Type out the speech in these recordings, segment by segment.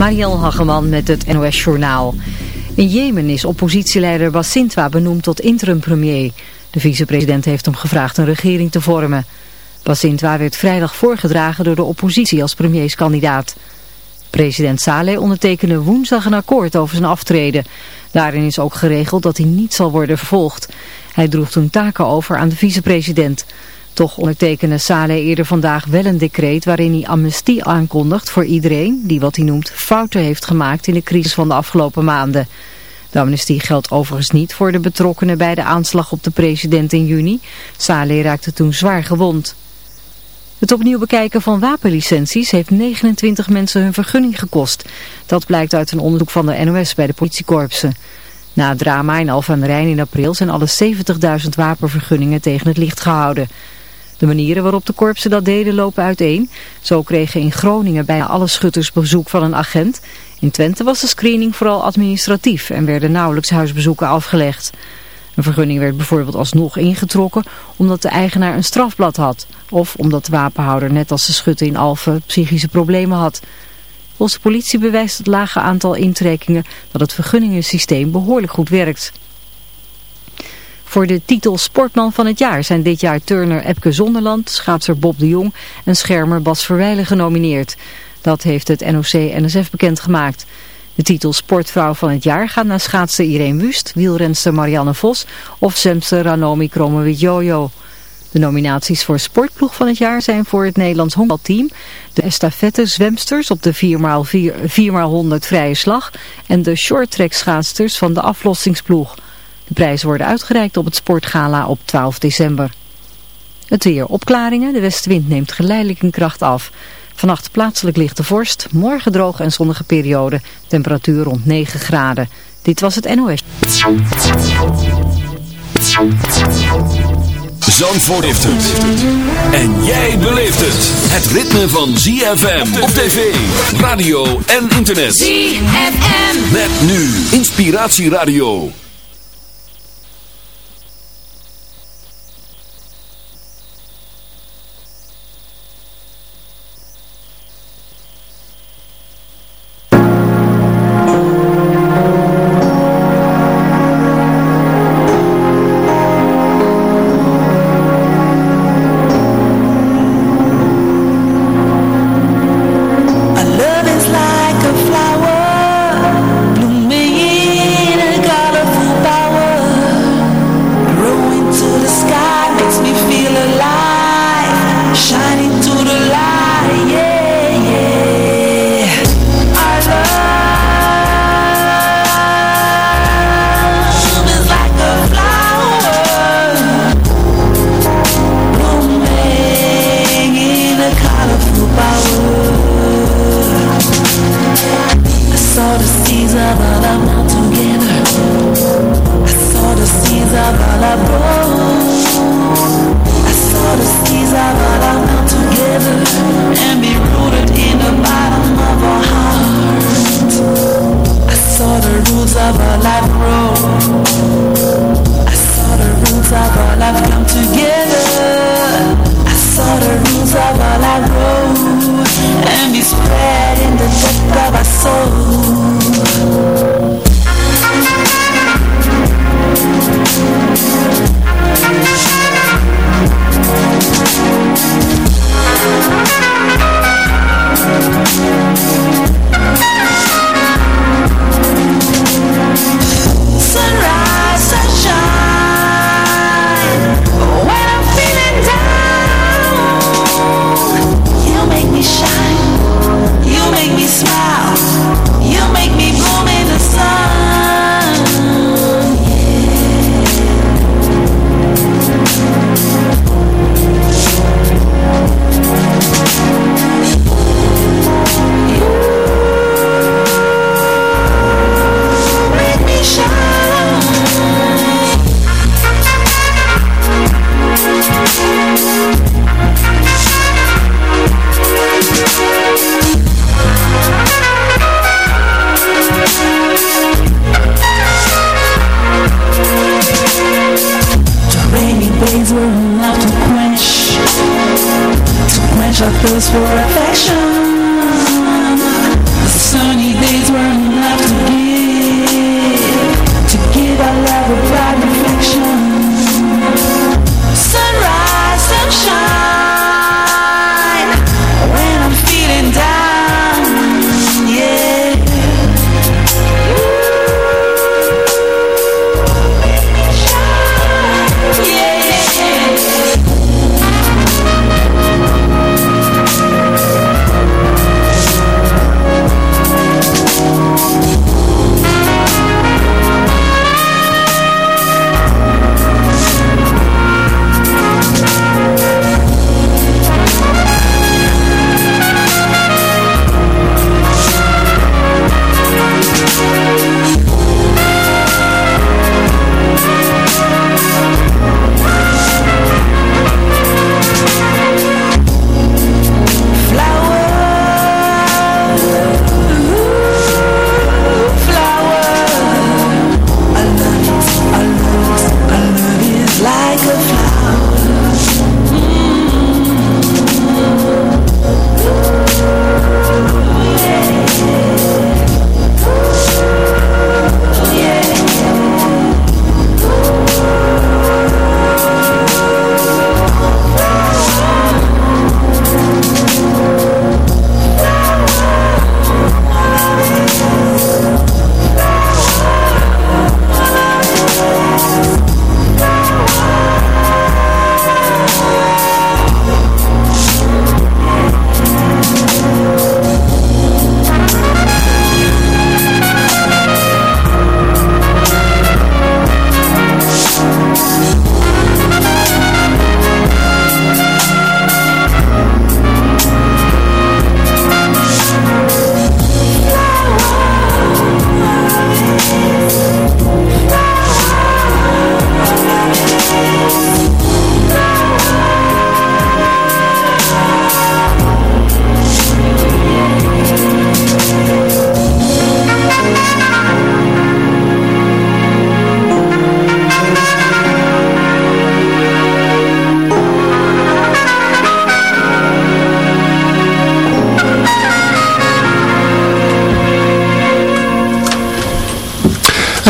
Marielle Hageman met het NOS Journaal. In Jemen is oppositieleider Basintwa benoemd tot interim-premier. De vicepresident heeft hem gevraagd een regering te vormen. Basintwa werd vrijdag voorgedragen door de oppositie als premierskandidaat. President Saleh ondertekende woensdag een akkoord over zijn aftreden. Daarin is ook geregeld dat hij niet zal worden vervolgd. Hij droeg toen taken over aan de vicepresident. Toch ondertekende Saleh eerder vandaag wel een decreet waarin hij amnestie aankondigt voor iedereen die wat hij noemt fouten heeft gemaakt in de crisis van de afgelopen maanden. De amnestie geldt overigens niet voor de betrokkenen bij de aanslag op de president in juni. Saleh raakte toen zwaar gewond. Het opnieuw bekijken van wapenlicenties heeft 29 mensen hun vergunning gekost. Dat blijkt uit een onderzoek van de NOS bij de politiekorpsen. Na het drama in Alphen aan Rijn in april zijn alle 70.000 wapenvergunningen tegen het licht gehouden. De manieren waarop de korpsen dat deden lopen uiteen. Zo kregen in Groningen bijna alle schutters bezoek van een agent. In Twente was de screening vooral administratief en werden nauwelijks huisbezoeken afgelegd. Een vergunning werd bijvoorbeeld alsnog ingetrokken omdat de eigenaar een strafblad had. Of omdat de wapenhouder net als de schutter in Alphen psychische problemen had. Volgens de politie bewijst het lage aantal intrekkingen dat het vergunningensysteem behoorlijk goed werkt. Voor de titel Sportman van het jaar zijn dit jaar turner Epke Zonderland, schaatser Bob de Jong en schermer Bas Verwijlen genomineerd. Dat heeft het NOC-NSF bekendgemaakt. De titel Sportvrouw van het jaar gaat naar schaatser Irene Wust, wielrenster Marianne Vos of zwemster Ranomi Kromowit-Jojo. De nominaties voor sportploeg van het jaar zijn voor het Nederlands honkbalteam, de estafette zwemsters op de 4x100 vrije slag en de shorttrack schaatsters van de aflossingsploeg. De prijzen worden uitgereikt op het Sportgala op 12 december. Het weer opklaringen, de westenwind neemt geleidelijk in kracht af. Vannacht plaatselijk lichte vorst, morgen droog en zonnige periode, temperatuur rond 9 graden. Dit was het NOS. Zandvoort heeft het. En jij beleeft het. Het ritme van ZFM op tv, radio en internet. ZFM. Met nu Inspiratieradio.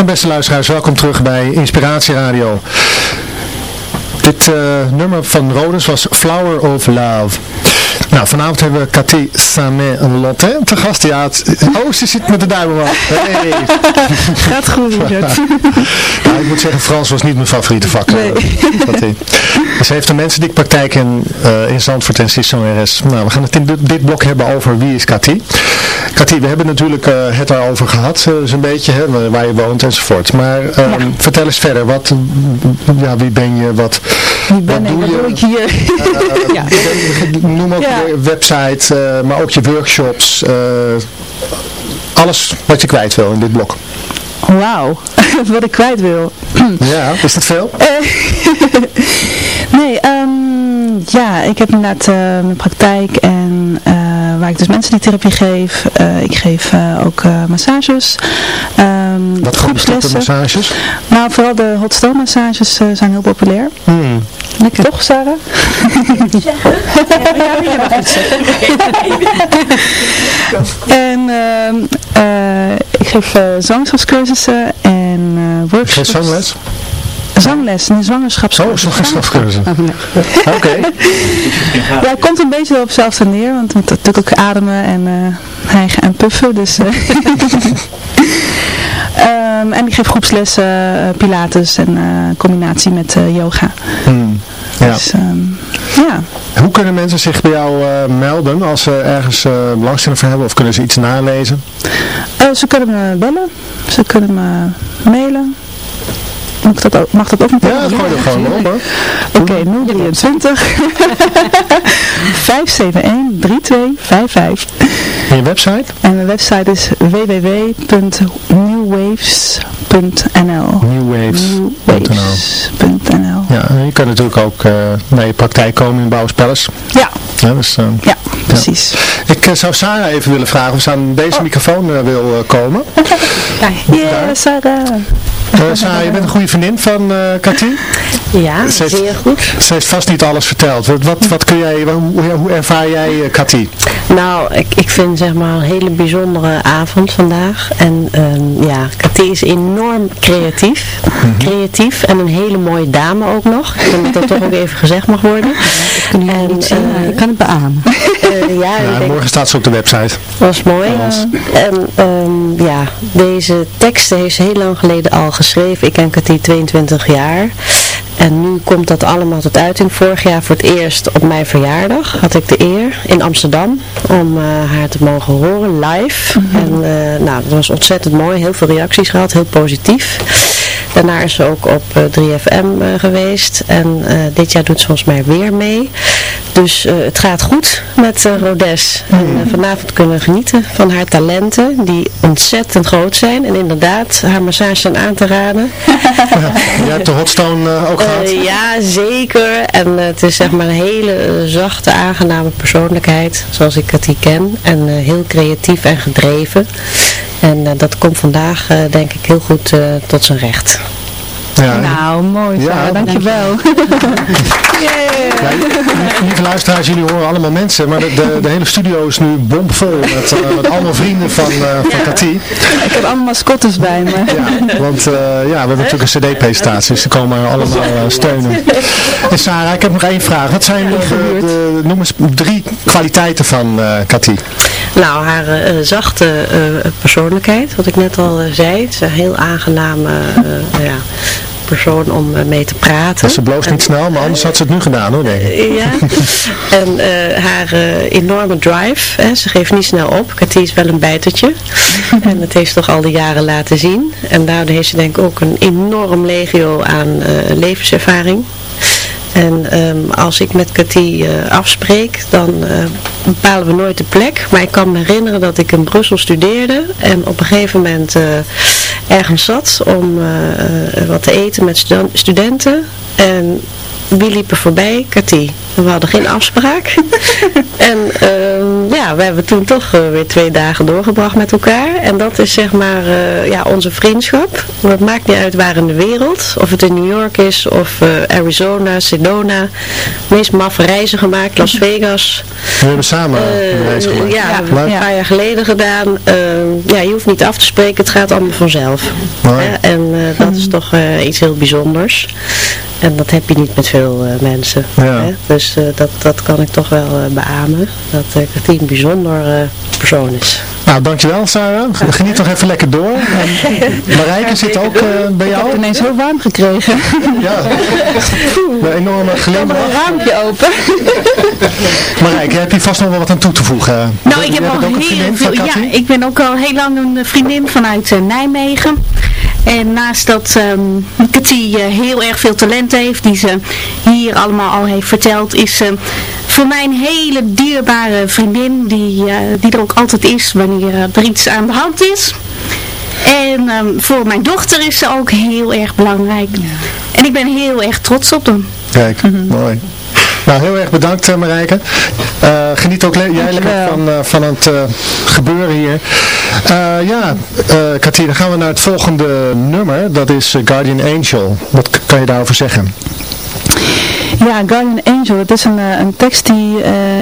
En beste luisteraars, welkom terug bij Inspiratie Radio. Dit uh, nummer van Rodens was Flower of Love. Nou, vanavond hebben we Cathy Samet-Lotte te gast. Ja, het, oh, ze zit met de duim omhoog. Hey. Gaat goed, Richard. ja, ik moet zeggen, Frans was niet mijn favoriete vak. Nee. Ze heeft een mensendikpraktijk in, uh, in Zandvoort en CISO-RS. Nou, we gaan het in dit, dit blok hebben over wie is Cathy. Cathy, we hebben natuurlijk uh, het daarover gehad, uh, zo'n beetje, hè, waar je woont enzovoort. Maar ja. vertel eens verder, wat, ja, wie ben je, wat, wie ben wat ik, doe je? doe ik hier? ja. Noem ook Ja. je website, maar ook je workshops, alles wat je kwijt wil in dit blok. Wauw, wat ik kwijt wil. ja, is dat veel? nee, um, ja, ik heb inderdaad uh, mijn praktijk en uh, waar ik dus mensen die therapie geef. Uh, ik geef ook massages. Um, Wat groepslessen. massages? Nou, vooral de hot stone massages zijn heel populair. Hmm. Lekker. Toch, Sarah? ja, ja, mag het zeggen. en uh, ik geef uh, zwangerschapscursussen en uh, workshops. Geef zangles? Zangles, een zwangerschapscursus. Oh, zwangerschapscursus. Oké. Okay. ja, het komt een beetje op hetzelfde neer, want het natuurlijk ook ademen en uh, hijgen en puffen. Dus, uh, um, en ik geef groepslessen, uh, pilates en combinatie met yoga. Hmm. Ja. Dus, um, ja. Hoe kunnen mensen zich bij jou uh, melden als ze ergens uh, belangstelling voor hebben of kunnen ze iets nalezen? Uh, ze kunnen me bellen, ze kunnen me mailen. Mag dat ook, mag dat ook meteen? Ja, gooi je gewoon op hoor. Oké, okay, 023 571 3255. En je website? En mijn website is www.newwaves.nl Newwaves.nl Ja, en je kan natuurlijk ook uh, naar je praktijk komen in Bouwspellers. Ja. Ja, dus, uh, ja precies. Ja. Ik uh, zou Sarah even willen vragen of ze aan deze oh. microfoon wil komen. Ja, yeah, Sarah. Uh, Sarah, je bent een goede vriendin van uh, Cathy? Ja, ze heeft, zeer goed. Ze heeft vast niet alles verteld. Wat, wat, wat kun jij, hoe, hoe ervaar jij uh, Cathy? Nou, ik, ik vind zeg maar een hele bijzondere avond vandaag. En um, ja, Cathy is enorm creatief. Mm -hmm. Creatief en een hele mooie dame ook nog. Ik vind dat dat toch ook even gezegd mag worden. En, uh, ik kan het beamen. ja, ja denk, morgen staat ze op de website. Dat is mooi. En um, ja, deze teksten heeft ze heel lang geleden al geschreven. Ik ken Cathy 22 jaar. En nu komt dat allemaal tot uiting. Vorig jaar voor het eerst op mijn verjaardag had ik de eer in Amsterdam om uh, haar te mogen horen live. Mm -hmm. En uh, nou, dat was ontzettend mooi. Heel veel reacties gehad, heel positief. Daarna is ze ook op uh, 3FM geweest. En dit jaar doet ze volgens mij weer mee. Dus het gaat goed met Rodes. Mm. En vanavond kunnen we genieten van haar talenten. Die ontzettend groot zijn. En inderdaad, haar massage zijn aan te raden. Ja, jij hebt de hotstone ook gehad? Ja, zeker. En het is zeg maar een hele zachte, aangename persoonlijkheid, zoals ik het hier ken. En heel creatief en gedreven. En dat komt vandaag, denk ik, heel goed tot zijn recht. Ja. Nou, mooi. Ja, dankjewel. yeah. ja, lieve luisteraars, jullie horen allemaal mensen, maar de, de, de hele studio is nu bomvol met, uh, met allemaal vrienden van, uh, van ja. Cathy. Ik heb allemaal mascottes bij me. Ja, want uh, ja, we hebben natuurlijk een cd-presentatie, dus ze komen allemaal steunen. En Sarah, ik heb nog één vraag. Wat zijn de, de, noem eens drie kwaliteiten van Cathy? Nou, haar zachte persoonlijkheid, wat ik net al zei. Het is een heel aangename ja, persoon om uh, mee te praten. Ze bloost en, niet snel, maar anders had ze het nu gedaan hoor, denk ik. Uh, ja, en uh, haar enorme drive, hè, ze geeft niet snel op. Cathy is wel een bijtertje. en dat heeft ze toch al de jaren laten zien. En daardoor heeft ze denk ik ook een enorm legio aan levenservaring. En um, als ik met Cathy uh, afspreek, dan uh, bepalen we nooit de plek. Maar ik kan me herinneren dat ik in Brussel studeerde en op een gegeven moment uh, ergens zat om wat te eten met studenten. En wie liepen voorbij? Cathy. We hadden geen afspraak. en uh, ja, we hebben toen toch weer twee dagen doorgebracht met elkaar. En dat is zeg maar ja, onze vriendschap. Het maakt niet uit waar in de wereld. Of het in New York is of Arizona, Sedona. Meest maffe reizen gemaakt, Las Vegas. We hebben samen een reis gemaakt. Ja, een paar jaar geleden gedaan. ja, je hoeft niet af te spreken, het gaat allemaal vanzelf. En dat is toch iets heel bijzonders. En dat heb je niet met veel uh, mensen. Hè? Dus uh, dat, dat kan ik toch wel uh, beamen. Dat uh, Katrien een bijzonder persoon is. Nou, dankjewel Sarah. Geniet nog even lekker door. Marijke zit ook bij jou. Ik heb ineens heel warm gekregen. ja, een enorme glimlach. een raampje open. Marijke, heb je vast nog wel wat aan toe te voegen? Nou, ik heb al heel veel, ja, ik ben ook al heel lang een vriendin vanuit Nijmegen. En naast dat um, Cathy uh, heel erg veel talent heeft, die ze hier allemaal al heeft verteld, is ze voor mij een hele dierbare vriendin, die, uh, die er ook altijd is wanneer er iets aan de hand is. En um, voor mijn dochter is ze ook heel erg belangrijk. En ik ben heel erg trots op hem. Kijk, mm -hmm. mooi. Nou, heel erg bedankt uh, Marijke. Uh, geniet ook jij lekker van, uh, van het gebeuren hier. ja, Katie, dan gaan we naar het volgende nummer. Dat is Guardian Angel. Wat kan je daarover zeggen? Ja, Guardian Angel, dat is een, een tekst die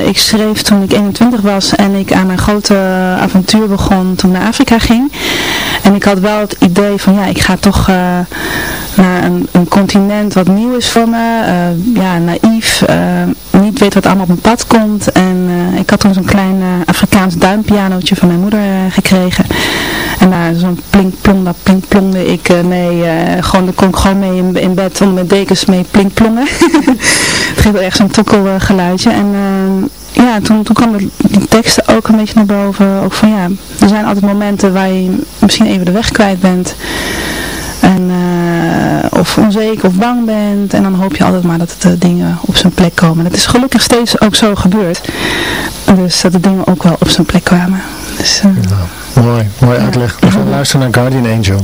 ik schreef toen ik 21 was en ik aan mijn grote avontuur begon toen naar Afrika ging. En ik had wel het idee van ja, ik ga toch naar een, een, continent wat nieuw is voor me. Uh, ja, naïef, uh, niet weet wat allemaal op mijn pad komt. En uh, ik had toen zo'n klein Afrikaans duimpianootje van mijn moeder gekregen. En daar zo'n plinkplong, daar plinkplongde ik mee. gewoon, daar kon ik gewoon mee in, bed onder mijn dekens mee plinkplongen. het geeft wel echt zo'n tokkelgeluidje. En ja, toen, toen kwam die teksten ook een beetje naar boven. Ook van ja, er zijn altijd momenten waar je misschien even de weg kwijt bent. En, uh, of onzeker of bang bent. En dan hoop je altijd maar dat de dingen op zijn plek komen. Het is gelukkig steeds ook zo gebeurd. Dus dat de dingen ook wel op zijn plek kwamen. Dus, uh, ja, mooi, mooi uitleg. We gaan luisteren naar Guardian Angel.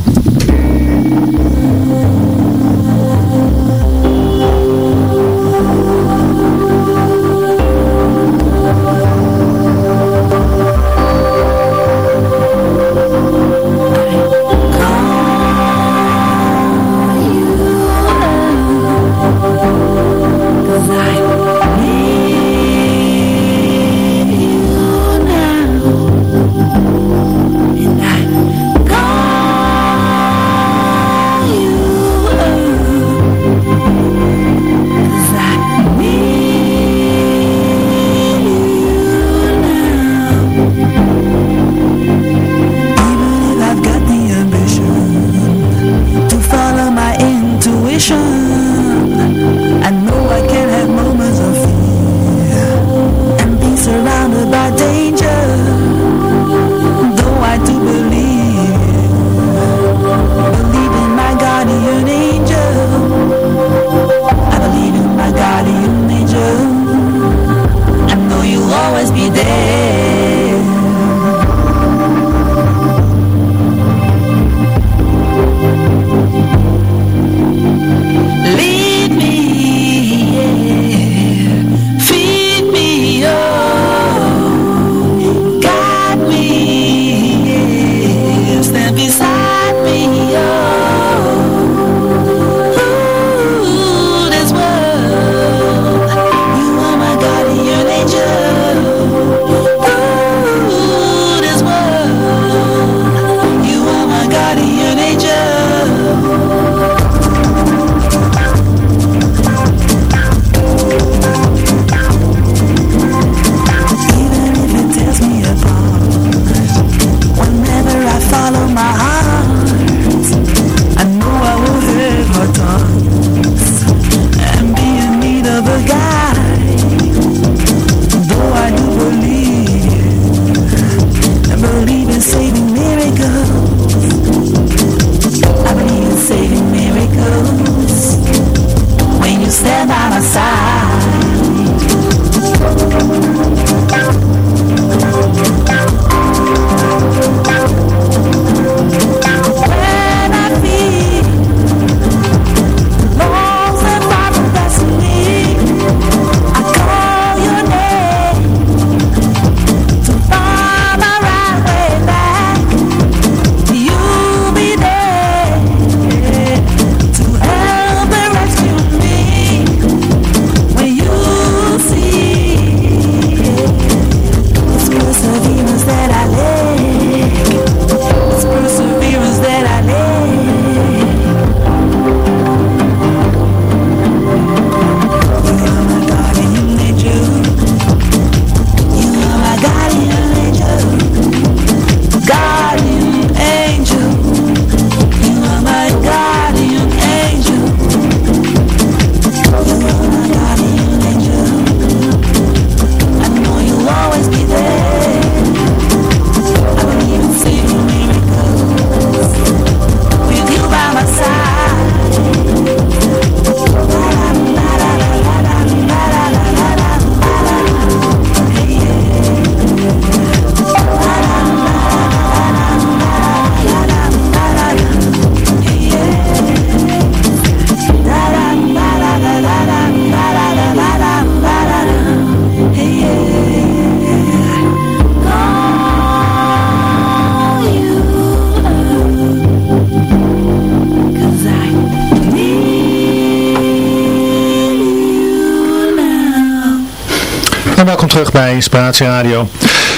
Terug bij Inspiratie Radio.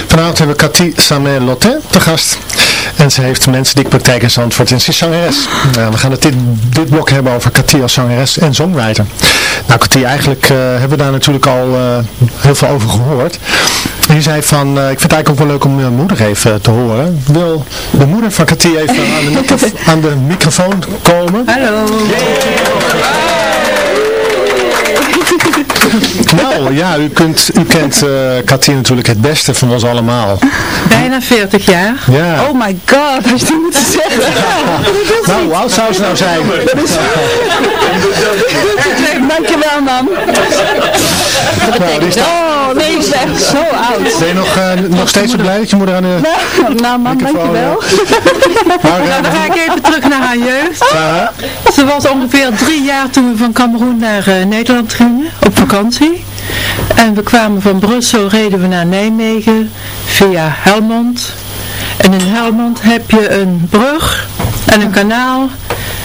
Vanavond hebben we Cathy Samé Lotte te gast. En ze heeft mensen praktijk in Zandvoort en ze is zangeres. Nou, we gaan het dit, dit blok hebben over Cathy als zangeres en songwriter. Nou Cathy, eigenlijk uh, hebben we daar natuurlijk al uh, heel veel over gehoord. En je zei van, uh, ik vind het eigenlijk ook wel leuk om je moeder even te horen. Wil de moeder van Cathy even aan de, microfoon, aan de microfoon komen? Hallo. Nou ja, u, kunt, u kent uh, Katie natuurlijk het beste van ons allemaal. Bijna 40 jaar. Ja. Oh my god, als je het moeten zeggen. nou, hoe oud zou ze nou zijn? Dankjewel man. Nou, oh nee, je bent zo oud. Ben je nog, uh, nog steeds zo blij dat je moeder aan de Nou, nou man, dankjewel. Maar, nou, dan ga ik even terug naar haar jeugd. Ze was ongeveer drie jaar toen we van Cameroen naar uh, Nederland gingen, op vakantie. En we kwamen van Brussel, reden we naar Nijmegen via Helmond. En in Helmond heb je een brug en een kanaal.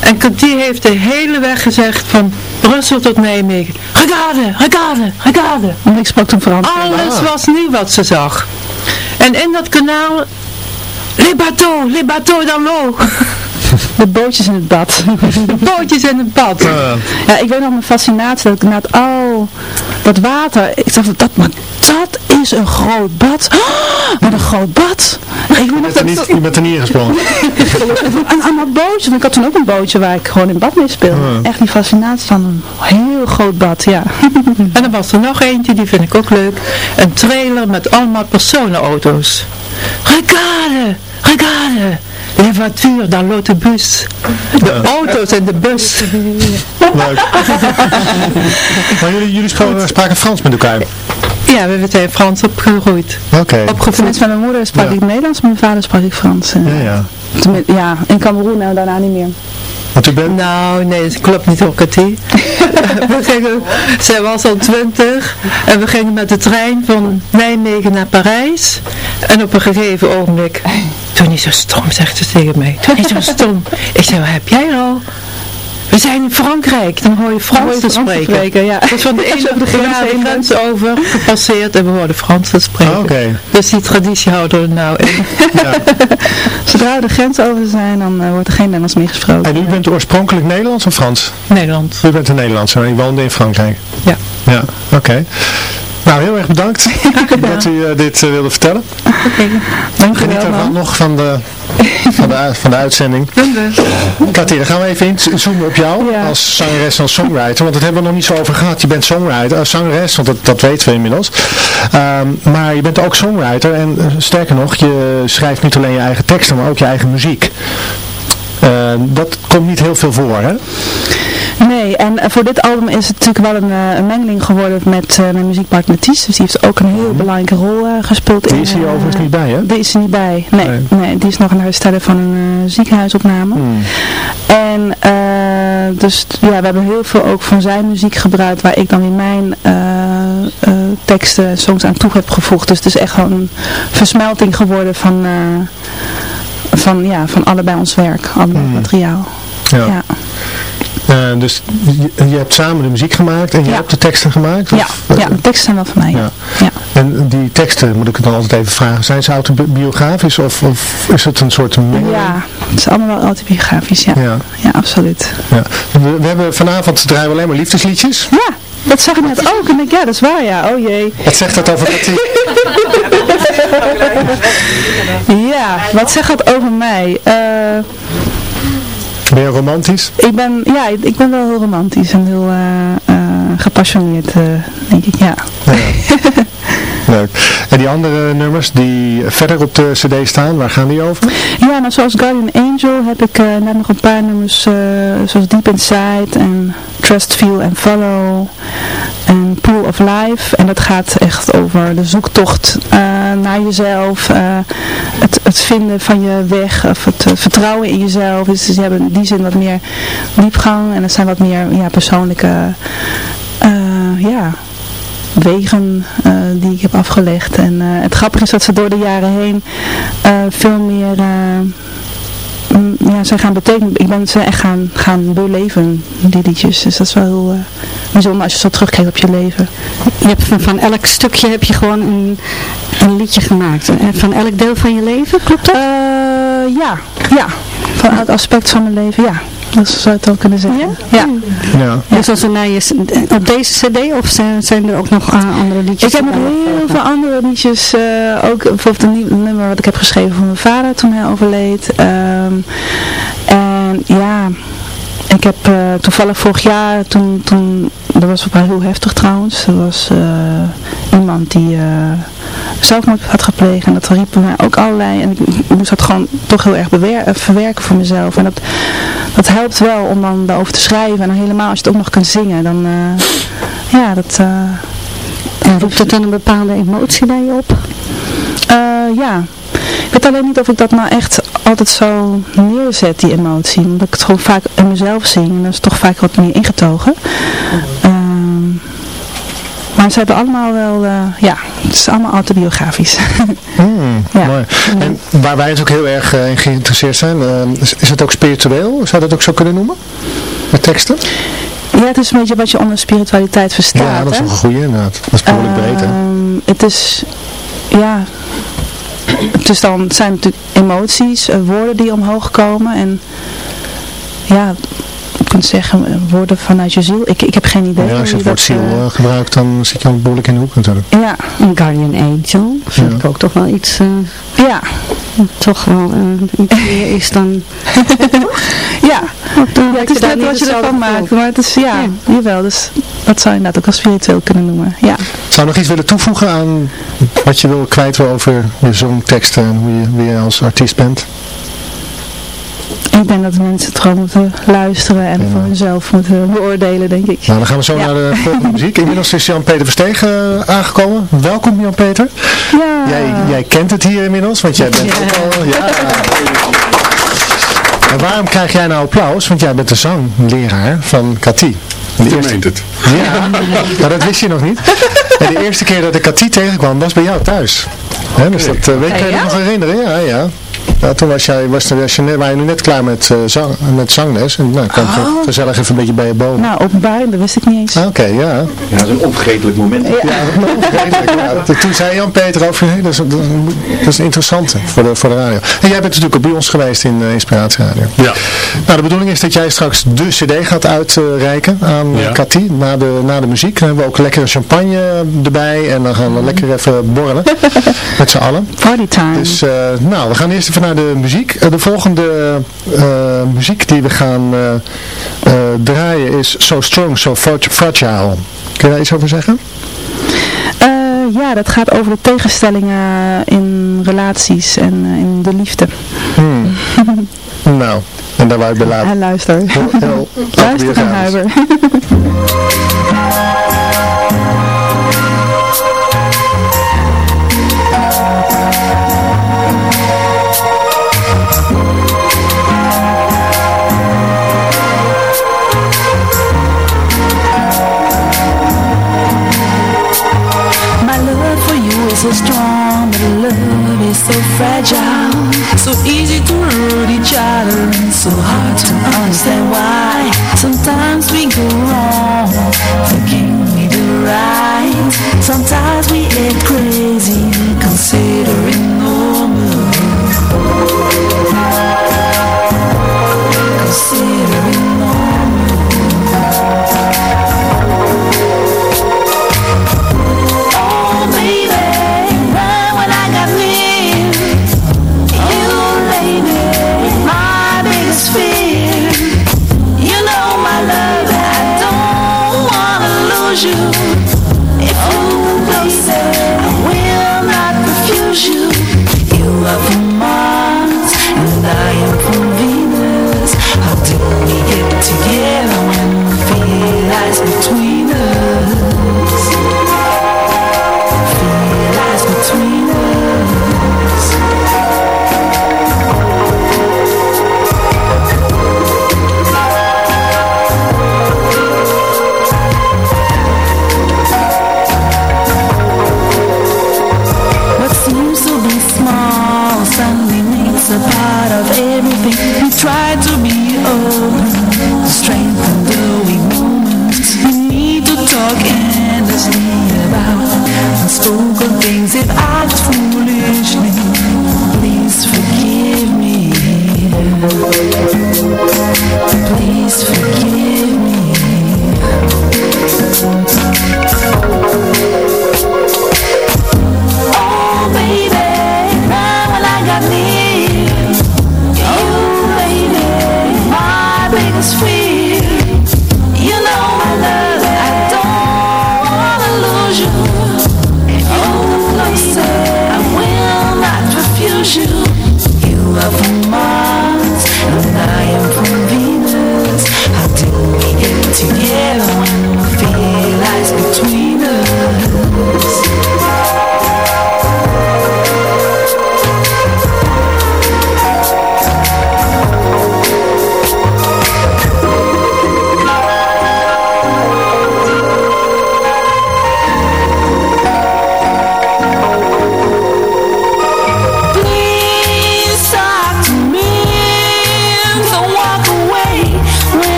En die heeft de hele weg gezegd van Brussel tot Nijmegen. Regarde, regarde, regarde. En ik sprak toen Frans. Alles was niet wat ze zag. En in dat kanaal, les bateaux, les bateaux dans l'eau. De bootjes in het bad. De bootjes in het bad. Ja, ik weet nog mijn fascinatie dat ik na het, oh, dat water, ik dacht, dat, maar dat is een groot bad. Oh, wat een groot bad. Ik ben er niet, je bent er niet ingesprongen. aan, aan dat bootje, ik had toen ook een bootje waar ik gewoon in bad mee speelde. Uh. Echt die fascinatie van een heel groot bad, ja. en dan was er nog eentje, die vind ik ook leuk. Een trailer met allemaal personenauto's. Regarde, regarde. Les voitures dans l'autobus. De auto's en de bus. Leuk. maar jullie, jullie spraken, spraken Frans met elkaar? Ja, we zijn Frans opgegroeid. Oké. Okay. Opgevoed. met mijn moeder sprak ja. ik Nederlands, mijn vader sprak ik Frans. Ja, ja. Ja, in Cameroen en daarna niet meer. Want u bent... Nou, nee, dat klopt niet hoor, Cathy. we gingen, zij was al twintig en we gingen met de trein van Nijmegen naar Parijs. En op een gegeven ogenblik, doe niet zo stom, zegt ze tegen mij. Doe niet zo stom. Ik zei, wat heb jij al? We zijn in Frankrijk, dan hoor je Frans, te spreken. Spreken ja. Dus van de ene over de grens, ja, de grens over gepasseerd en we hoorden Frans te spreken. Oh, okay. Dus die traditie houden we nou in. Ja. Zodra we de grens over zijn, dan uh, wordt er geen Nederlands meer gesproken. En u bent oorspronkelijk Nederlands of Frans? Nederland. U bent een Nederlandse, maar u woonde in Frankrijk? Ja. Ja, oké. Okay. Nou, heel erg bedankt dat u uh, dit uh, wilde vertellen. Oké, okay. dank u wel. man. nog van de, van de, van de uitzending. Katie, dan gaan we even inzoomen op jou ja. als zangeres en songwriter. Want dat hebben we nog niet zo over gehad. Je bent songwriter, uh, zangeres, want dat, dat weten we inmiddels. Um, maar je bent ook songwriter en sterker nog, je schrijft niet alleen je eigen teksten, maar ook je eigen muziek. Uh, dat komt niet heel veel voor, hè? Nee, en uh, voor dit album is het natuurlijk wel een, uh, een mengeling geworden met uh, mijn muziekpartner Ties. Dus die heeft ook een heel mm. belangrijke rol gespeeld. Die is hier overigens niet bij, hè? Die is er niet bij, nee. nee. nee die is nog aan het herstellen van een ziekenhuisopname. Mm. En dus ja, we hebben heel veel ook van zijn muziek gebruikt, waar ik dan weer mijn teksten en songs aan toe heb gevoegd. Dus het is echt gewoon een versmelting geworden van, van, ja, van allebei ons werk, allebei mm. materiaal. ja. ja. Uh, dus je, je, hebt samen de muziek gemaakt en je ja. hebt de teksten gemaakt? Ja, of, ja, de teksten zijn wel van mij. Ja. ja. En die teksten, moet ik het dan altijd even vragen, zijn ze autobiografisch of, of is het een soort? Ja, het is allemaal wel autobiografisch, ja. Ja, ja absoluut. Ja. We, we, hebben vanavond draaien we alleen maar liefdesliedjes. Ja, dat zag ik net ook. En ik, ja, dat is waar, ja. Oh jee. Wat zegt dat over dat die... ja, wat zegt dat over mij? Uh, ben je romantisch? Ik ben, ja, ik ben wel heel romantisch en heel uh, uh, gepassioneerd, uh, denk ik, ja. ja. Leuk. En die andere nummers die verder op de cd staan, waar gaan die over? Ja, nou zoals Guardian Angel heb ik net nog een paar nummers, zoals Deep Inside en Trust, Feel and Follow en Pool of Life. En dat gaat echt over de zoektocht naar jezelf, het, het vinden van je weg, of het vertrouwen in jezelf. Dus ze hebben in die zin wat meer diepgang en het zijn wat meer ja, persoonlijke uh, ja, wegen uh, die ik heb afgelegd. En uh, het grappige is dat ze door de jaren heen veel meer mm, ja, zijn gaan betekenen. Ik ben ze echt gaan, gaan beleven, die liedjes. Dus dat is wel heel bijzonder als je zo terugkijkt op je leven. Je hebt van, van elk stukje heb je gewoon een, een liedje gemaakt. En van elk deel van je leven, klopt dat? Ja, ja. Van elk aspect van mijn leven, ja. Dat zou je het ook kunnen zeggen. Ja? Ja. ja. Dus als naar je, op deze cd of zijn, zijn er ook nog andere liedjes? Ik heb nog heel veel andere liedjes. Uh, ook bijvoorbeeld een nieuw nummer wat ik heb geschreven voor mijn vader toen hij overleed. Um, en ja... Ik heb uh, toevallig vorig jaar, toen, toen, dat was ook wel heel heftig trouwens, er was uh, iemand die uh, zelfmoord had gepleegd en dat riepen mij ook allerlei en ik moest dat gewoon toch heel erg verwerken voor mezelf en dat, dat helpt wel om dan daarover te schrijven en helemaal als je het ook nog kunt zingen, dan ja, dat... en roept het dan een bepaalde emotie bij je op? ja, ik weet alleen niet of ik dat nou echt altijd zo neerzet, die emotie. Omdat ik het gewoon vaak in mezelf zing. En dat is toch vaak wat meer ingetogen. Maar ze hebben allemaal wel, uh, ja, het is allemaal autobiografisch. mm, ja. Mooi. En waar wij dus ook heel erg uh, in geïnteresseerd zijn, uh, is, is, het ook spiritueel? Zou je dat ook zo kunnen noemen? Met teksten? Ja, het is een beetje wat je onder spiritualiteit verstaat. Ja, dat is een goede inderdaad. Dat is behoorlijk breed hè? Ehm, het is, ja, dus dan zijn natuurlijk emoties, eh, woorden die omhoog komen en ja, kunt zeggen eh, woorden vanuit je ziel. Ik, ik heb geen idee. Ja, als je het woord ziel uh, gebruikt, dan zit je al behoorlijk in de hoek natuurlijk. Ja. Een guardian angel, vind ja. ik ook toch wel iets... Uh, ja. Toch wel uh, iets meer is dan... ja. ja, het is net wat je ervan maakt, maar het is, ja, ja, jawel, dus dat zou je inderdaad ook als spiritueel kunnen noemen, ja. Zou je nog iets willen toevoegen aan wat je wil kwijt over je zongteksten en hoe je, wie je als artiest bent? Ik denk dat mensen het gewoon moeten luisteren en voor hunzelf moeten beoordelen, denk ik. Nou, dan gaan we zo naar de volgende muziek. Inmiddels is Jan-Peter Verstegen uh, aangekomen. Welkom Jan-Peter. Ja. Jij, jij kent het hier inmiddels, want jij bent ja. ook al... Ja. En waarom krijg jij nou applaus? Want jij bent de zangleraar van Cathy. Je meent het. Ja, maar dat wist je nog niet. En de eerste keer dat ik Cathy tegenkwam was bij jou thuis. He, dus dat uh, weet je ja? nog herinneren. Ja, ja. Ja, toen was jij, was, was je, waren nu net klaar met, uh, zang, met zangles. En nou, kwam oh. gezellig even een beetje bij je boven. Nou, openbaar, dat wist ik niet eens. Ah, Oké, okay, ja. Ja, dat is een onvergetelijk moment. Ja, ja onvergetelijk. ja. Toen zei Jan-Peter over, hey, dat, is, dat, dat is interessant voor de, voor de radio. En jij bent natuurlijk ook bij ons geweest in uh, Inspiratie Radio. Ja. Nou, de bedoeling is dat jij straks de cd gaat uitreiken aan ja. Cathy, na de, na de muziek. Dan hebben we ook lekkere champagne erbij en dan gaan we mm. lekker even borrelen. met z'n allen. Party time. Dus, uh, nou, we gaan eerst even naar de muziek. De volgende uh, muziek die we gaan uh, uh, draaien is So Strong, So Fragile. Kun je daar iets over zeggen? ja, dat gaat over de tegenstellingen in relaties en in de liefde. Hmm. nou, en daar wou ik bij laten. En luister. Heel, heel luister en huiver. is so fragile So easy to hurt each other so hard to understand why. Sometimes we go wrong, thinking we do right. Sometimes we act crazy, considering normal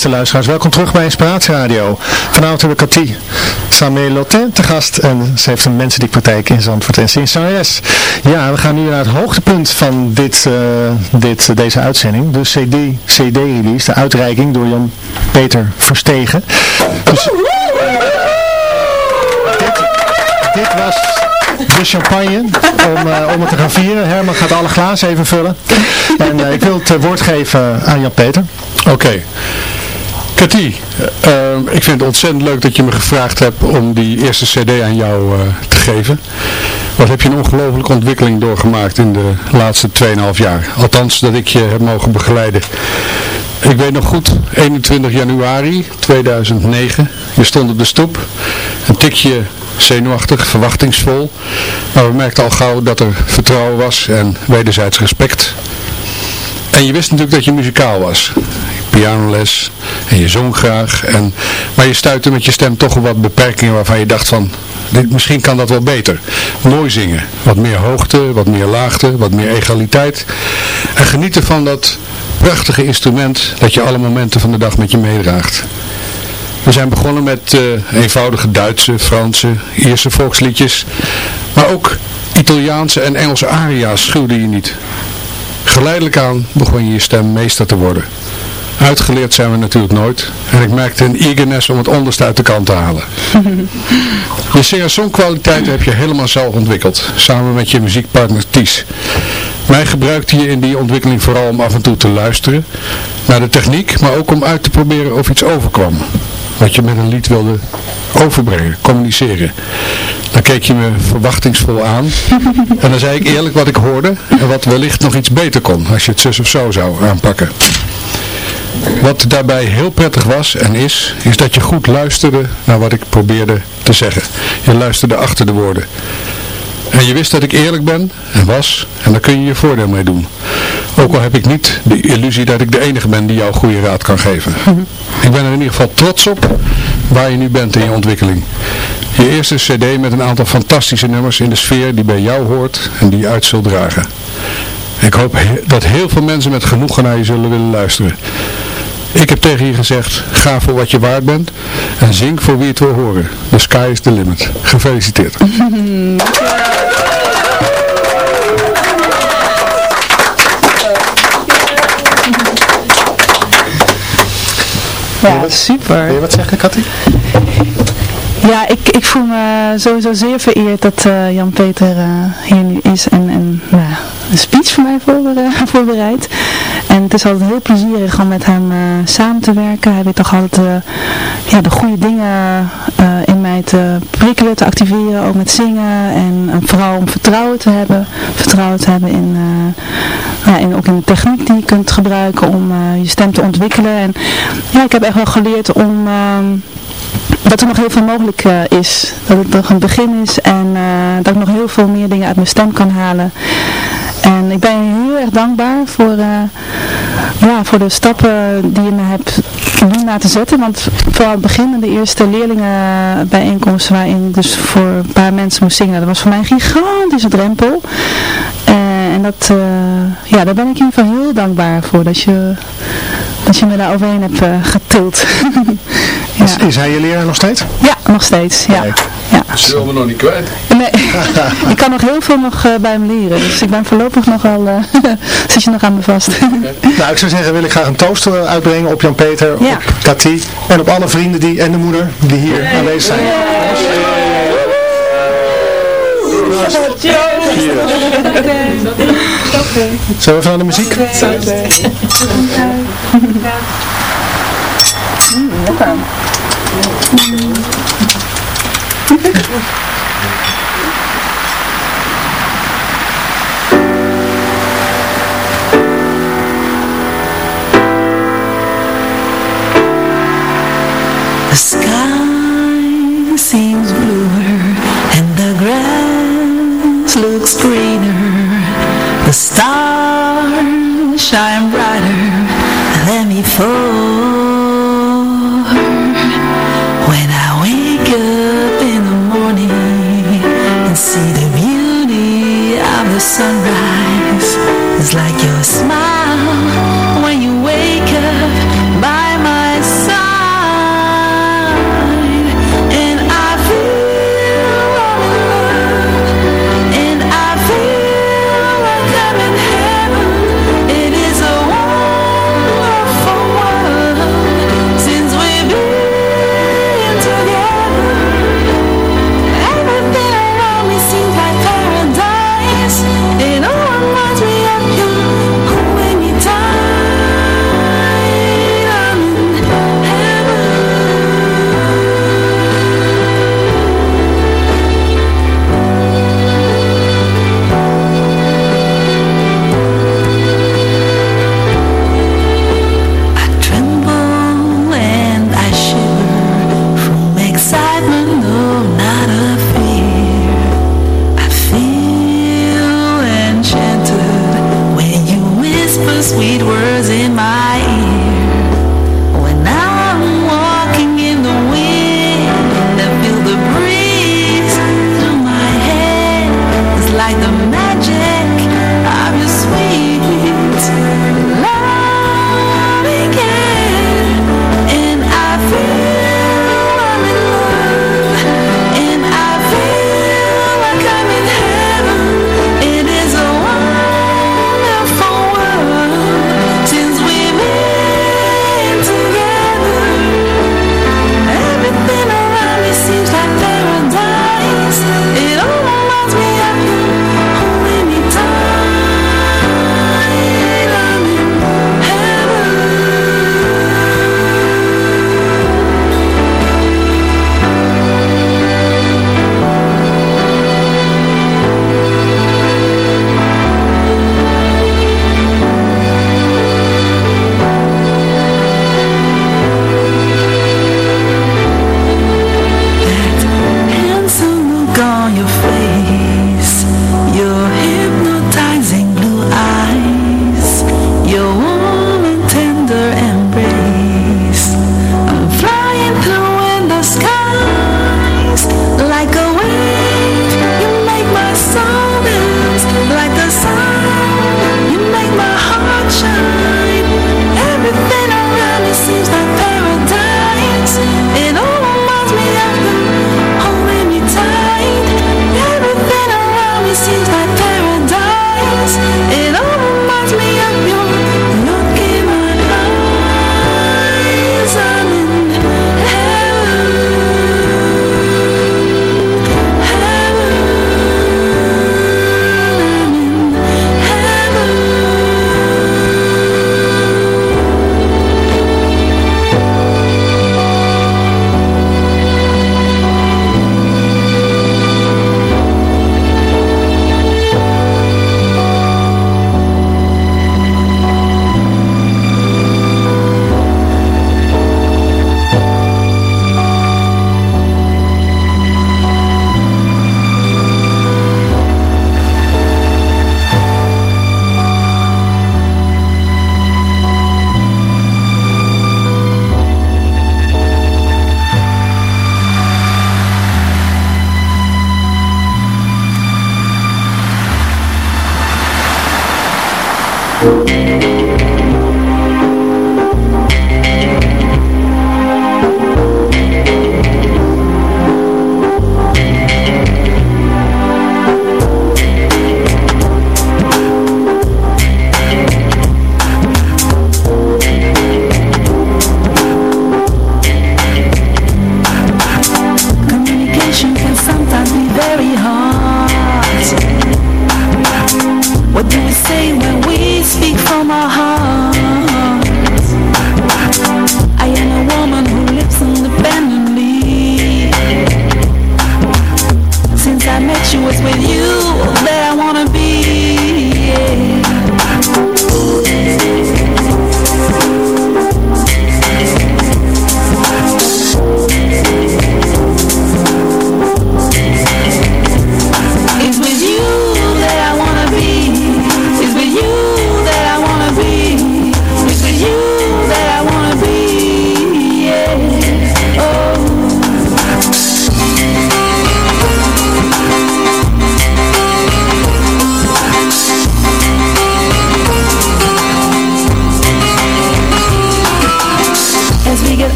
beste luisteraars, welkom terug bij Inspiratie Radio. Vanavond hebben we Cathy Samelotin te gast en ze heeft een mensendikpraktijk in Zandvoort en sinds zangeres. Ja, we gaan nu naar het hoogtepunt van dit, uh, dit, deze uitzending, de CD-release, de uitreiking door Jan-Peter Verstegen. Dus, dit, was de champagne om, uh, om het te gaan vieren. Herman gaat alle glazen even vullen. En uh, ik wil het woord geven aan Jan-Peter. Oké. Cathy, uh, ik vind het ontzettend leuk dat je me gevraagd hebt om die eerste cd aan jou uh, te geven. Wat heb je een ongelofelijke ontwikkeling doorgemaakt in de laatste 2,5 jaar. Althans, dat ik je heb mogen begeleiden. Ik weet nog goed, 21 januari 2009. Je stond op de stoep. Een tikje zenuwachtig, verwachtingsvol. Maar we merkten al gauw dat er vertrouwen was en wederzijds respect. En je wist natuurlijk dat je muzikaal was. Pianoles en je zong graag. En, maar je stuitte met je stem toch op wat beperkingen waarvan je dacht van, dit, misschien kan dat wel beter. Mooi zingen. Wat meer hoogte, wat meer laagte, wat meer egaliteit. En genieten van dat prachtige instrument dat je alle momenten van de dag met je meedraagt. We zijn begonnen met uh, eenvoudige Duitse, Franse, Ierse volksliedjes. Maar ook Italiaanse en Engelse aria's schuwde je niet. Geleidelijk aan begon je je stem meester te worden. Uitgeleerd zijn we natuurlijk nooit. En ik merkte een eagerness om het onderste uit de kant te halen. je singer-songkwaliteiten heb je helemaal zelf ontwikkeld. Samen met je muziekpartner Ties. Mij gebruikte je in die ontwikkeling vooral om af en toe te luisteren. Naar de techniek, maar ook om uit te proberen of iets overkwam. Wat je met een lied wilde overbrengen, communiceren. Dan keek je me verwachtingsvol aan. En dan zei ik eerlijk wat ik hoorde. En wat wellicht nog iets beter kon. Als je het zus of zo zou aanpakken. Wat daarbij heel prettig was en is, is dat je goed luisterde naar wat ik probeerde te zeggen. Je luisterde achter de woorden. En je wist dat ik eerlijk ben en was en daar kun je je voordeel mee doen. Ook al heb ik niet de illusie dat ik de enige ben die jou goede raad kan geven. Ik ben er in ieder geval trots op waar je nu bent in je ontwikkeling. Je eerste cd met een aantal fantastische nummers in de sfeer die bij jou hoort en die je uit zult dragen. Ik hoop dat heel veel mensen met genoegen naar je zullen willen luisteren. Ik heb tegen je gezegd, ga voor wat je waard bent en zing voor wie het wil horen. The sky is the limit. Gefeliciteerd. Ja, super. Wil je wat zeggen, Katty? Ja, ik, ik voel me sowieso zeer vereerd dat uh, Jan-Peter uh, hier nu is en, en nou, een speech voor mij voor, uh, voorbereid. En het is altijd heel plezierig om met hem samen te werken. Hij weet toch altijd de goede dingen in mij te prikkelen, te activeren, ook met zingen. En, en vooral om vertrouwen te hebben. Vertrouwen te hebben in, ja, in, ook in de techniek die je kunt gebruiken om je stem te ontwikkelen. En ja, ik heb echt wel geleerd om ehm, dat er nog heel veel mogelijk uh, is. Dat het nog een begin is en uh, dat ik nog heel veel meer dingen uit mijn stem kan halen. En ik ben heel erg dankbaar voor, uh, ja, voor de stappen die je me hebt nu laten zetten. Want vooral het begin, de eerste leerlingenbijeenkomst waarin ik dus voor een paar mensen moest zingen, dat was voor mij een gigantische drempel. en dat, ja, daar ben ik in ieder geval heel dankbaar voor. Dat je, dat je me daar overheen hebt getild. ja. is, is, hij je leraar nog steeds? Ja, nog steeds. Ja. ja. Zullen we nog niet kwijt? Nee, ik kan nog heel veel nog uh, bij hem leren. Dus ik ben voorlopig nogal, uh, zit je nog aan me vast. nou, ik zou zeggen, wil ik graag een toast eh, uitbrengen op Jan-Peter, ja. op Cathy en op alle vrienden die, en de moeder die hier aanwezig zijn. Zullen we even aan de muziek? Mm, lekker. The sky seems bluer and the grass looks greener. The stars shine brighter than before.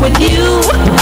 Terug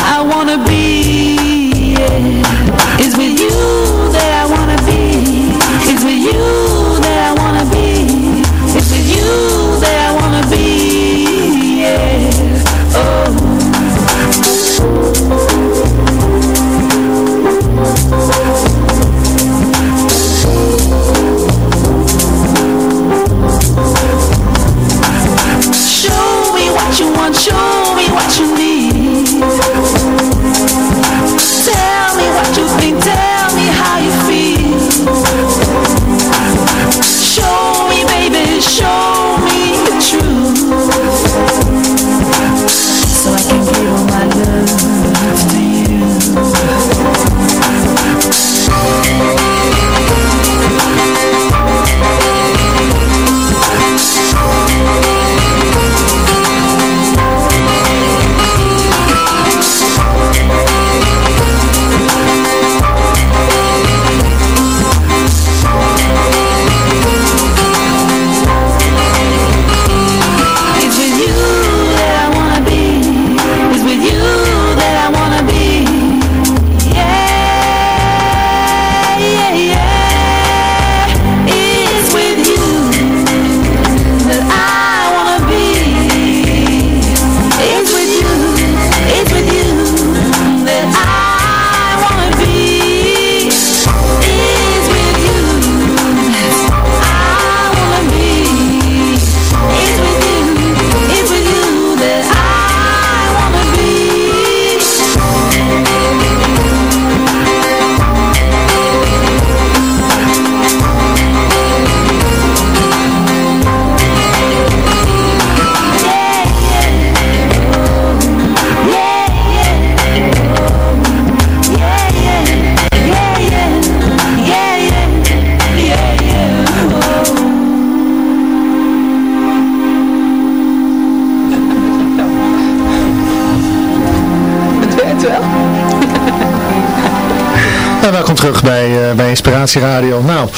Inspiratieradio. Nou,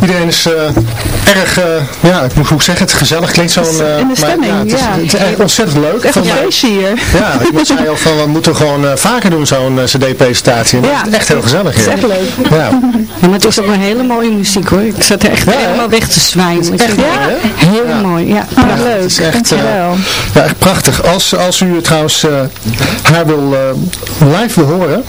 iedereen is uh, erg, uh, ja, ik moet hoe zeggen, het gezellig klinkt zo'n... In de stemming, maar, ja, het, is, ja. het is echt ontzettend leuk. Echt een feestje hier. Ja, ik zei al van, we moeten gewoon vaker doen zo'n cd-presentatie. Ja, echt heel gezellig hier. Het is echt leuk. Ja. ja, maar het is ook een hele mooie muziek hoor. Ik zat er echt helemaal weg te zwijmen. Echt mooi, hè? Heel mooi, ja. Ja, leuk, het is echt, dankjewel. ja, echt prachtig. Als, als u trouwens haar wil live wil horen...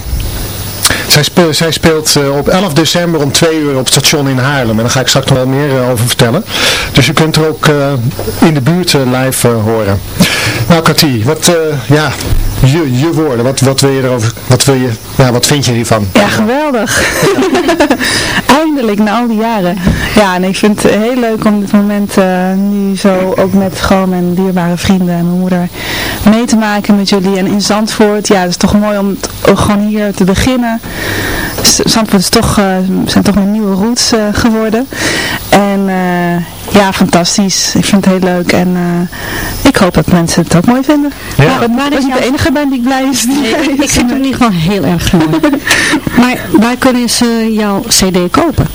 Zij speelt, zij speelt uh, op 11 december om 2 uur op het station in Haarlem. En daar ga ik straks nog wel meer uh, over vertellen. Dus je kunt er ook uh, in de buurt live horen. Nou Cathy, wat, ja, je, je woorden. Wat, wat wil je erover, wat wil je, ja, wat vind je hiervan? Ja, geweldig. eindelijk, na al die jaren. Ja, en ik vind het heel leuk om dit moment nu zo ook met gewoon mijn dierbare vrienden en mijn moeder mee te maken met jullie. En in Zandvoort, ja, het is toch mooi om gewoon hier te beginnen. Zandvoort is toch, zijn toch mijn nieuwe roots geworden. En ja, fantastisch. Ik vind het heel leuk en ik hoop dat mensen het ook mooi vinden. Ja. Maar, maar is niet de enige band die ik blij is. Nee, ik vind het in ieder geval heel erg mooi. maar waar kunnen ze jouw cd kopen?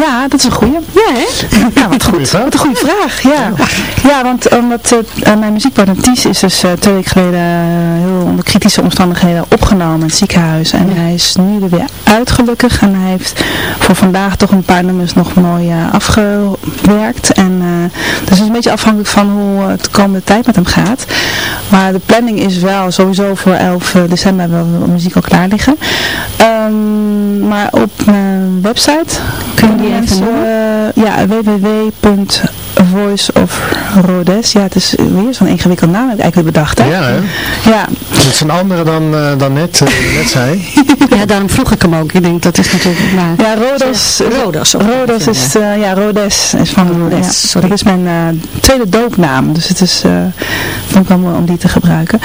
Ja, dat is een goeie. Ja, hè? Ja, wat goed. Wat een goede vraag. Ja, ja want omdat uh, mijn muziekpartner Ties is dus uh, twee weken geleden heel onder kritische omstandigheden opgenomen in het ziekenhuis. En hij is nu er weer uit gelukkig. En hij heeft voor vandaag toch een paar nummers nog mooi afgewerkt. En dus het is een beetje afhankelijk van hoe het de komende tijd met hem gaat. Maar de planning is wel sowieso voor 11 december hebben we muziek al klaar liggen. Um, maar op mijn website kun je die even noemen? ja, www.voiceofrodes. Ja, het is weer zo'n ingewikkeld naam heb ik eigenlijk bedacht, hè? Ja, hè? Ja. Het is een andere dan, uh, dan net, uh, net zei. ja, daarom vroeg ik hem ook. Ik denk, dat is natuurlijk maar... Ja, Rodos. Rodos. Rodos is, uh, ja, Rodes is van, Rodes, ja, dat is mijn tweede doopnaam. Dus het is, vond ik wel mooi om die te gebruiken.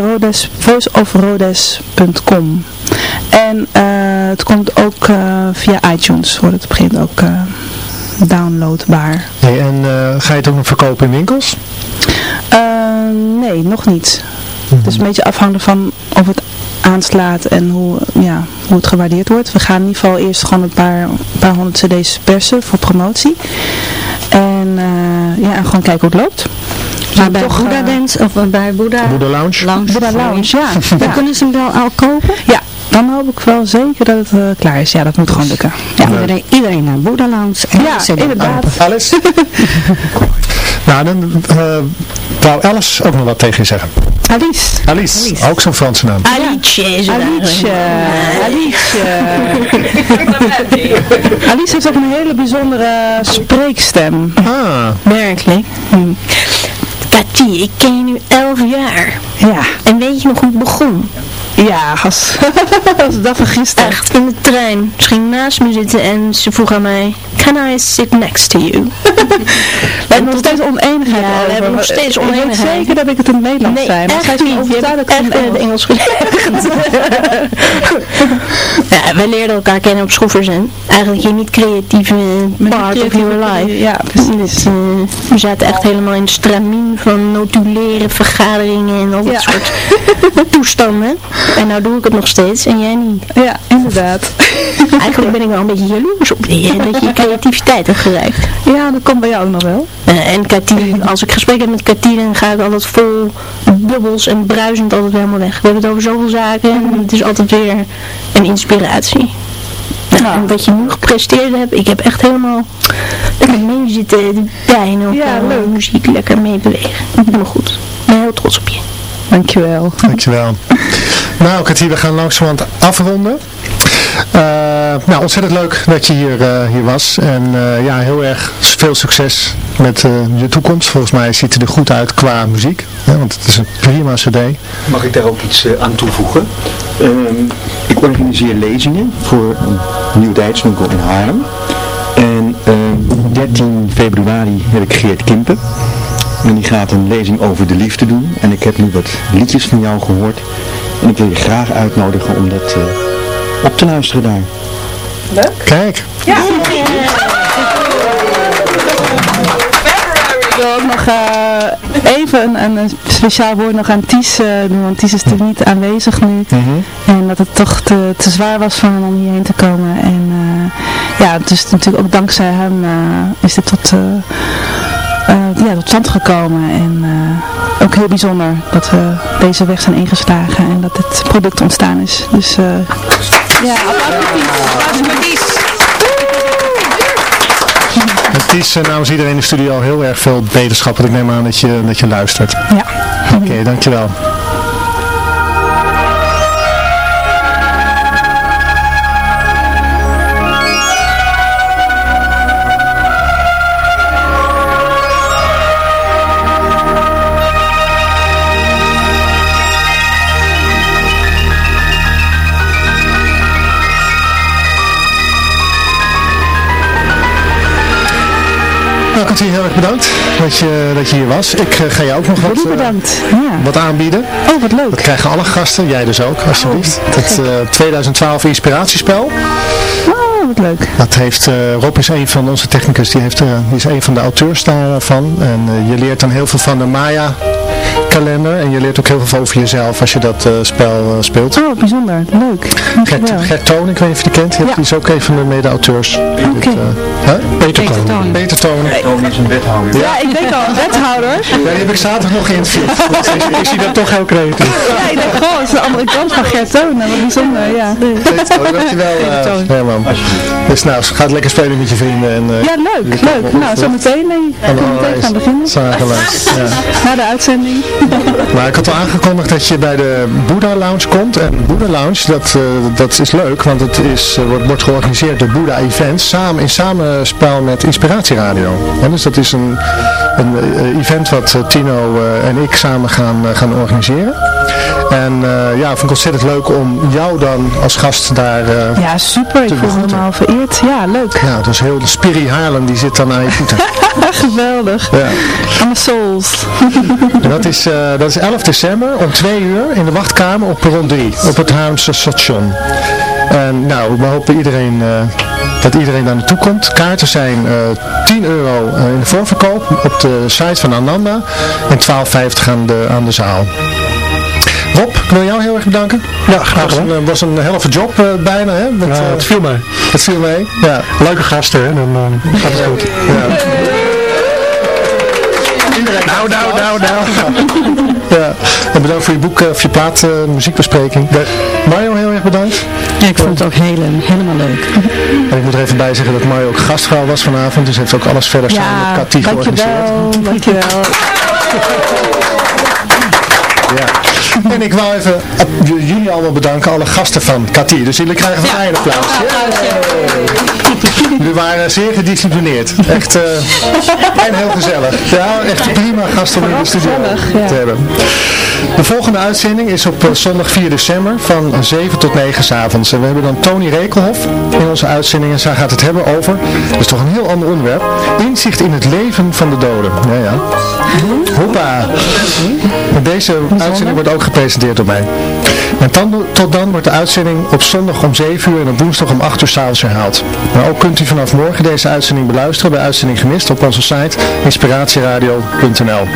Rodes, voiceofrodes.com En het komt ook via iTunes, wordt het op een gegeven moment ook downloadbaar. Hey, en ga je het ook nog verkopen in winkels? nee, nog niet. Het is een beetje afhankelijk van of het aanslaat en hoe, ja, hoe het gewaardeerd wordt. We gaan in ieder geval eerst gewoon een paar, een paar honderd cd's persen voor promotie. En, uh, ja, en gewoon kijken hoe het loopt. Maar bij Buddha Dance of bij Buddha, Buddha Lounge? Lounge, Lounge, ja. Dan kunnen ze hem wel al kopen? Ja, dan hoop ik wel zeker dat het uh, klaar is. Ja, dat moet gewoon lukken. Ja. Iedereen, iedereen naar Buddha Lounge. En ja, inderdaad. Alice? nou, dan uh, wou Alice ook nog wat tegen je zeggen. Alice. Alice, Alice. ook zo'n Franse naam. Alice is het Alice. Alice. Alice heeft ook een hele bijzondere spreekstem. Ah. Werkelijk. Hm. Katie, ik ken je nu elf jaar. Ja. En weet je nog hoe het begon? Ja, als, dat van gisteren. Echt, in de trein. Ze ging naast me zitten en ze vroeg aan mij, can I sit next to you? we hebben nog steeds oneenigheid ja, we hebben nog steeds oneenigheid. Ik weet zeker dat ik het in het Nederlands nee, zei. echt niet. Je hebt echt in het Engels geleerd. ja, wij leerden elkaar kennen op schoffers en eigenlijk je niet creatieve part of your life. Ja, precies. Dus, uh, we zaten echt helemaal in de stramien van notuleren, vergaderingen en al dat ja. soort toestanden. En nou doe ik het nog steeds en jij niet. Ja, inderdaad. Eigenlijk ben ik wel een beetje jaloers op je, dat je creativiteit hebt gereikt. Ja, dat komt bij jou ook nog wel. Uh, en Katien, als ik gesprek heb met Katien, dan ga ik altijd vol bubbels en bruisend altijd helemaal weg. We hebben het over zoveel zaken en het is altijd weer een inspiratie. Nou, ja. En wat je nu gepresteerd hebt, ik heb echt helemaal lekker mee zitten pijn op ja, leuk. muziek, lekker mee bewegen. Helemaal goed. Ik ben heel trots op je. Dankjewel. Dankjewel. Nou, Katie, we gaan langzamerhand afronden. Uh, nou, ontzettend leuk dat je hier, uh, hier was. En uh, ja, heel erg veel succes met je toekomst. Volgens mij ziet het er goed uit qua muziek. Hè, want het is een prima cd. Mag ik daar ook iets aan toevoegen? ik organiseer lezingen voor een nieuw Duitswinkel in Haarlem. En 13 februari heb ik Geert Kimpen. En die gaat een lezing over de liefde doen. En ik heb nu wat liedjes van jou gehoord. En ik wil je graag uitnodigen om dat uh, op te luisteren daar. Leuk. Kijk. Ja. Ik wil ook nog uh, even een, een, speciaal woord nog aan Ties uh, doen, want Ties is natuurlijk niet aanwezig nu. Mm -hmm. En dat het toch te, te zwaar was van hem om hierheen te komen. En ja, dus natuurlijk ook dankzij hem is dit tot... Uh, ja, tot stand gekomen. En uh, ook heel bijzonder dat we deze weg zijn ingeslagen en dat dit product ontstaan is. Dus uh, ja, applaus voor Ties. Het Ties namens iedereen in de studio heel erg veel beterschap. Ik neem aan dat je, dat je luistert. Ja. Oké, okay, dankjewel. Cathy, heel erg bedankt dat je, dat je hier was. Ik uh, ga jou ook nog wat, bedankt. Ja. wat aanbieden. Oh, wat leuk. Dat krijgen alle gasten, jij dus ook, alsjeblieft. Oh, het 2012 inspiratiespel. Oh, wat leuk. Dat heeft, Rob is een van onze technicus, die, heeft, die is een van de auteurs daarvan. En je leert dan heel veel van de Maya kalender. En je leert ook heel veel over jezelf als je dat uh, spel uh, speelt. Oh, bijzonder. Leuk. Gert, Gert Toon, ik weet niet of je die kent. Die is ook een van de mede-auteurs. Oké. Okay. Uh, Peter, Peter Toon. Peter Toon. Toon is een wethouder. Ja, ik denk al, een wethouder. Ja, die heb ik zaterdag nog geïnterviewd. ik zie dat toch heel creatief. Ja, ik denk, goh, het is de andere kant van Gert Toon. Wat bijzonder, ja. Peter Toon, dankjewel. Uh, Herman. Dus nou, ga lekker spelen met je vrienden. En, ja, leuk, leuk. Nou, zo meteen, nee. Zo meteen gaan beginnen. Zagenlijst, ja. Na de uitzending. Maar ik had al aangekondigd dat je bij de Buddha Lounge komt. En Buddha Lounge, dat, uh, dat is leuk, want het is, uh, wordt, wordt georganiseerd door Buddha Events samen, in samenspel met Inspiratieradio. En dus dat is een, een uh, event wat Tino en ik samen gaan, gaan organiseren. En ja, vind ik ontzettend leuk om jou dan als gast daar Ja, super. Ik voel me helemaal vereerd. Ja, leuk. Ja, dus heel de Spiri Haarlem die zit dan aan je voeten. Geweldig. Ja. Aan souls. dat is, dat is 11 december om 2 uur in de wachtkamer op perron 3, op het Haarlemse station. En nou, we hopen iedereen, uh, dat iedereen daar naartoe komt. Kaarten zijn uh, 10 euro uh, in de voorverkoop op de site van Ananda en 12,50 aan de, aan de zaal. Rob, ik wil jou heel erg bedanken. Ja, graag gedaan. Het was een, helft job uh, bijna, hè? Met, ja, het viel mee. Het viel mee, ja. Leuke gasten, hè? Dan uh, gaat het goed. Ja. Nou, nou, nou, nou. ja. En bedankt voor je boek, of je plaat, uh, muziekbespreking. Mario, heel erg bedankt. Ja, ik vond het ook heel, helemaal leuk. En ik moet er even bij zeggen dat Mario ook gastvrouw was vanavond. Dus heeft ook alles verder ja, samen met Cathy georganiseerd. Dankjewel, Ja. En ik wou even jullie allemaal bedanken, alle gasten van Cathy. Dus jullie krijgen van mij een applaus. Jullie waren zeer gedisciplineerd. Echt, uh, en heel gezellig. Ja, echt prima gasten om in de studio te hebben. De volgende uitzending is op zondag 4 december van 7 tot 9 s avonds. En we hebben dan Tony Rekelhof in onze uitzending. En zij gaat het hebben over, dat is toch een heel ander onderwerp, inzicht in het leven van de doden. Ja, ja. Hoppa. En deze uitzending wordt ook gepresenteerd door mij. Dan, tot dan wordt de uitzending op zondag om 7 uur en op woensdag om 8 uur s'avonds herhaald. Maar ook kunt u vanaf morgen deze uitzending beluisteren bij Uitzending Gemist op onze site inspiratieradio.nl.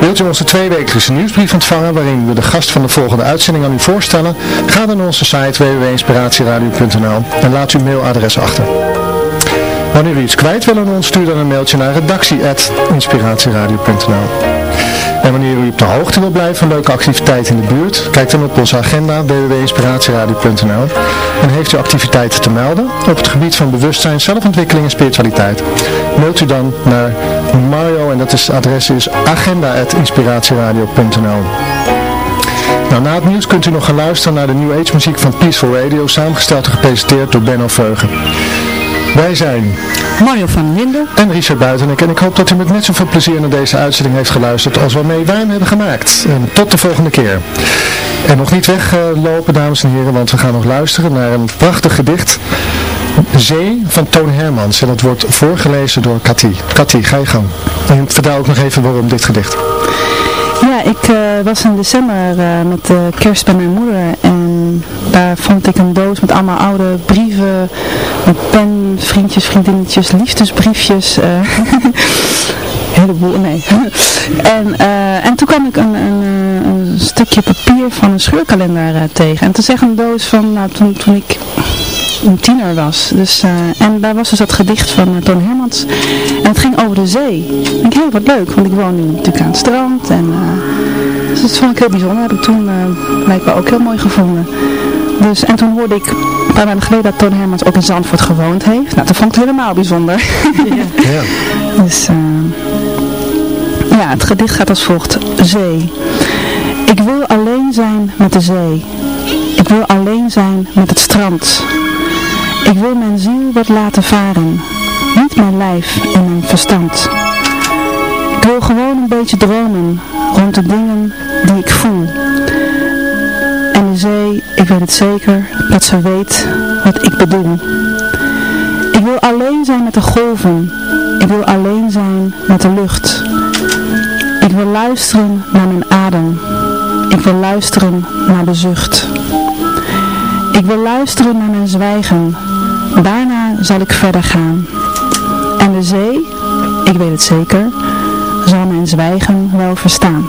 Wilt u onze tweewekelijkse nieuwsbrief ontvangen waarin we de gast van de volgende uitzending aan u voorstellen? Ga dan naar onze site www.inspiratieradio.nl en laat uw mailadres achter. Wanneer u iets kwijt wil aan ons, stuur dan een mailtje naar redactie.inspiratieradio.nl En wanneer u op de hoogte wil blijven van leuke activiteiten in de buurt, kijk dan op onze agenda www.inspiratieradio.nl en heeft u activiteiten te melden op het gebied van bewustzijn, zelfontwikkeling en spiritualiteit. Mailt u dan naar Mario en dat is, adres is agenda.inspiratieradio.nl nou, na het nieuws kunt u nog gaan luisteren naar de New Age muziek van Peaceful Radio, samengesteld en gepresenteerd door Benno Veugen. Wij zijn Mario van Linden en Richard Buitenek en ik hoop dat u met net zoveel plezier naar deze uitzending heeft geluisterd als waarmee wij hem hebben gemaakt. En tot de volgende keer. En nog niet weglopen dames en heren, want we gaan nog luisteren naar een prachtig gedicht. Zee van Toon Hermans en dat wordt voorgelezen door Cathy. Cathy, ga je gang. En vertel ook nog even waarom dit gedicht. Ja, ik uh, was in december uh, met de kerst bij mijn moeder daar vond ik een doos met allemaal oude brieven, met pen, vriendjes, vriendinnetjes, liefdesbriefjes, uh, heleboel, nee. en, en toen kwam ik een, een, stukje papier van een scheurkalender tegen en toen zeg een doos van, nou toen, toen ik een tiener was. Dus, en daar was dus dat gedicht van uh, Toon Hermans. En het ging over de zee. Ik heel wat leuk, want ik woon nu natuurlijk aan het strand. En, dus dat vond ik heel bijzonder. Heb ik toen blijkbaar ook heel mooi gevonden. Dus, en toen hoorde ik een paar maanden geleden dat Toon Hermans ook in Zandvoort gewoond heeft. Nou, dat vond ik helemaal bijzonder. Ja. ja. Dus, ja, het gedicht gaat als volgt. Zee. Ik wil alleen zijn met de zee. Ik wil alleen zijn met het strand. Ik wil mijn ziel wat laten varen, niet mijn lijf en mijn verstand. Ik wil gewoon een beetje dromen rond de dingen die ik voel. Ik weet het zeker, dat ze weet wat ik bedoel. Ik wil alleen zijn met de golven, Ik wil alleen zijn met de lucht. Ik wil luisteren naar mijn adem. Ik wil luisteren naar de zucht. Ik wil luisteren naar mijn zwijgen. Daarna zal ik verder gaan. En de zee, ik weet het zeker, zal mijn zwijgen wel verstaan.